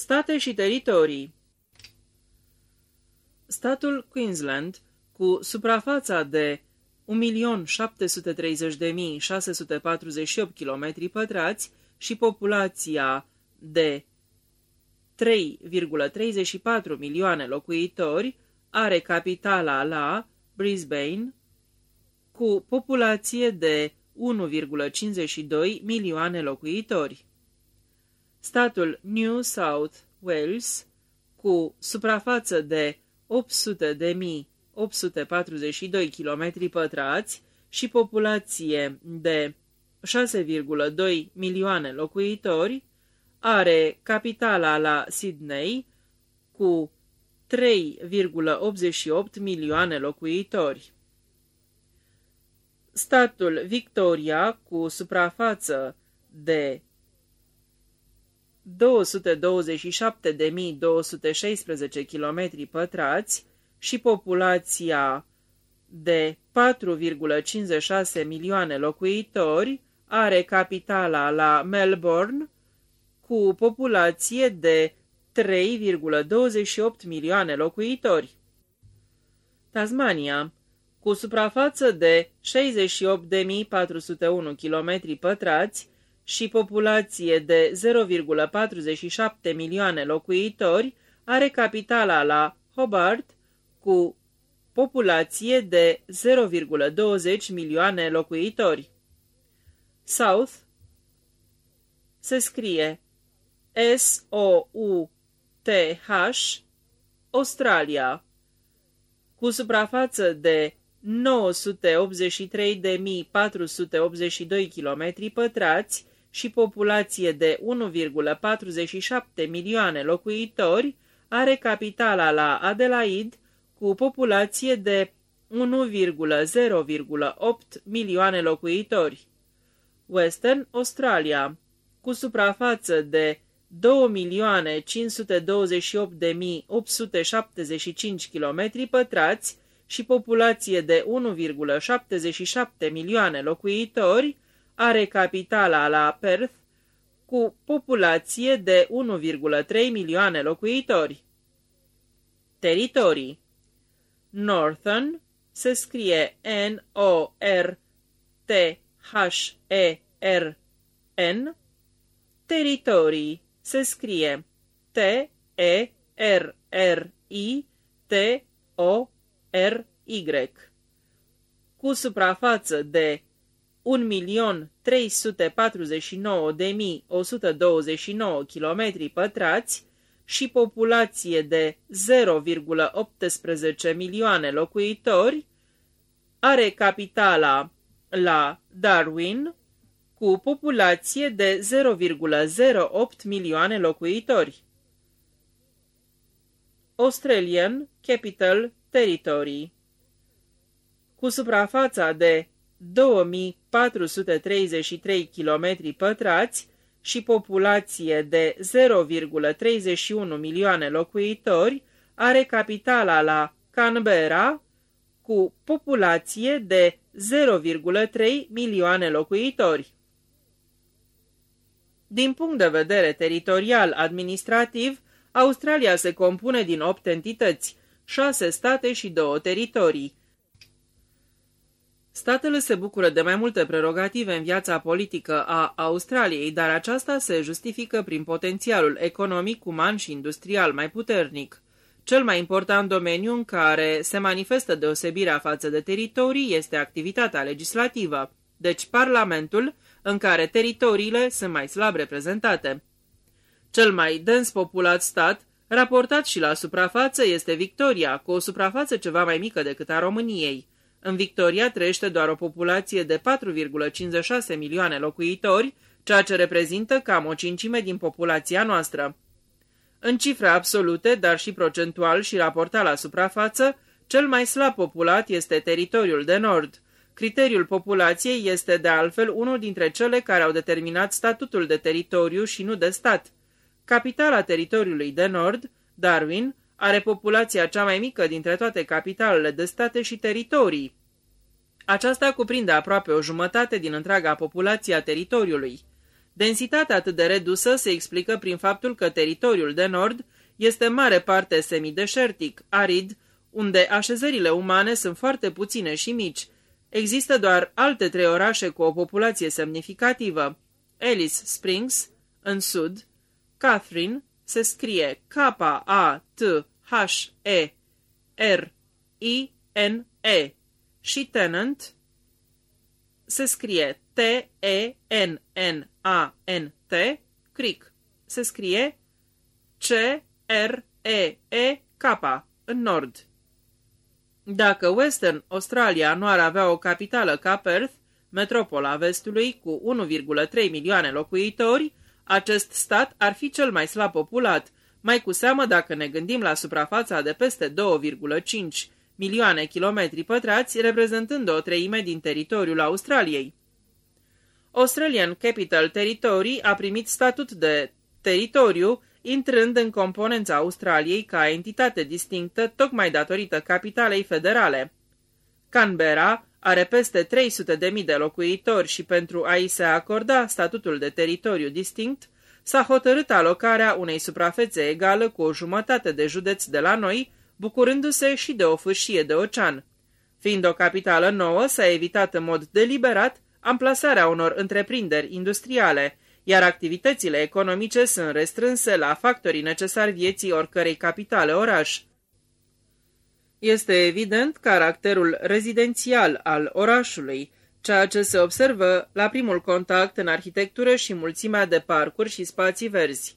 State și teritorii Statul Queensland, cu suprafața de 1.730.648 km pătrați și populația de 3,34 milioane locuitori, are capitala la Brisbane, cu populație de 1,52 milioane locuitori. Statul New South Wales, cu suprafață de 800 de mii 842 km pătrați și populație de 6,2 milioane locuitori, are capitala la Sydney cu 3,88 milioane locuitori. Statul Victoria, cu suprafață de 227.216 km pătrați și populația de 4,56 milioane locuitori, are capitala la Melbourne, cu populație de 3,28 milioane locuitori. Tasmania, cu suprafață de 68.401 km pătrați și populație de 0,47 milioane locuitori, are capitala la Hobart, cu populație de 0,20 milioane locuitori. South se scrie S-O-U-T-H, Australia, cu suprafață de 983.482 km pătrați și populație de 1,47 milioane locuitori, are capitala la Adelaide, cu populație de 1,0,8 milioane locuitori. Western Australia, cu suprafață de 2.528.875 km pătrați și populație de 1,77 milioane locuitori, are capitala la Perth, cu populație de 1,3 milioane locuitori. Teritorii Northern se scrie N-O-R-T-H-E-R-N, teritorii se scrie T-E-R-R-I-T-O-R-Y, cu suprafață de 1.349.129 km pătrați și populație de 0,18 milioane locuitori, are capitala la Darwin, cu populație de 0,08 milioane locuitori. Australian Capital Territory Cu suprafața de 2433 km pătrați și populație de 0,31 milioane locuitori, are capitala la Canberra, cu populație de 0,3 milioane locuitori. Din punct de vedere teritorial-administrativ, Australia se compune din opt entități, șase state și două teritorii, Statele se bucură de mai multe prerogative în viața politică a Australiei, dar aceasta se justifică prin potențialul economic, uman și industrial mai puternic. Cel mai important domeniu în care se manifestă deosebirea față de teritorii este activitatea legislativă, deci Parlamentul, în care teritoriile sunt mai slab reprezentate. Cel mai dens populat stat, raportat și la suprafață, este Victoria, cu o suprafață ceva mai mică decât a României. În Victoria trăiește doar o populație de 4,56 milioane locuitori, ceea ce reprezintă cam o cincime din populația noastră. În cifre absolute, dar și procentual și raportat la suprafață, cel mai slab populat este teritoriul de nord. Criteriul populației este de altfel unul dintre cele care au determinat statutul de teritoriu și nu de stat. Capitala teritoriului de nord, Darwin, are populația cea mai mică dintre toate capitalele de state și teritorii. Aceasta cuprinde aproape o jumătate din întreaga populație a teritoriului. Densitatea atât de redusă se explică prin faptul că teritoriul de nord este mare parte semideșertic, arid, unde așezările umane sunt foarte puține și mici. Există doar alte trei orașe cu o populație semnificativă. Alice Springs, în sud, Catherine, se scrie K-A-T-H-E-R-I-N-E și Tennant se scrie T-E-N-N-A-N-T, Creek, se scrie C-R-E-E-K, în nord. Dacă Western Australia nu ar avea o capitală ca Perth, metropola vestului cu 1,3 milioane locuitori, acest stat ar fi cel mai slab populat, mai cu seamă dacă ne gândim la suprafața de peste 2,5 milioane kilometri pătrați, reprezentând o treime din teritoriul Australiei. Australian Capital Territory a primit statut de teritoriu, intrând în componența Australiei ca entitate distinctă tocmai datorită capitalei federale. Canberra are peste 300.000 de locuitori și pentru a-i se acorda statutul de teritoriu distinct, s-a hotărât alocarea unei suprafețe egală cu o jumătate de județ de la noi, bucurându-se și de o fâșie de ocean. Fiind o capitală nouă, s-a evitat în mod deliberat amplasarea unor întreprinderi industriale, iar activitățile economice sunt restrânse la factorii necesari vieții oricărei capitale oraș. Este evident caracterul rezidențial al orașului, ceea ce se observă la primul contact în arhitectură și mulțimea de parcuri și spații verzi.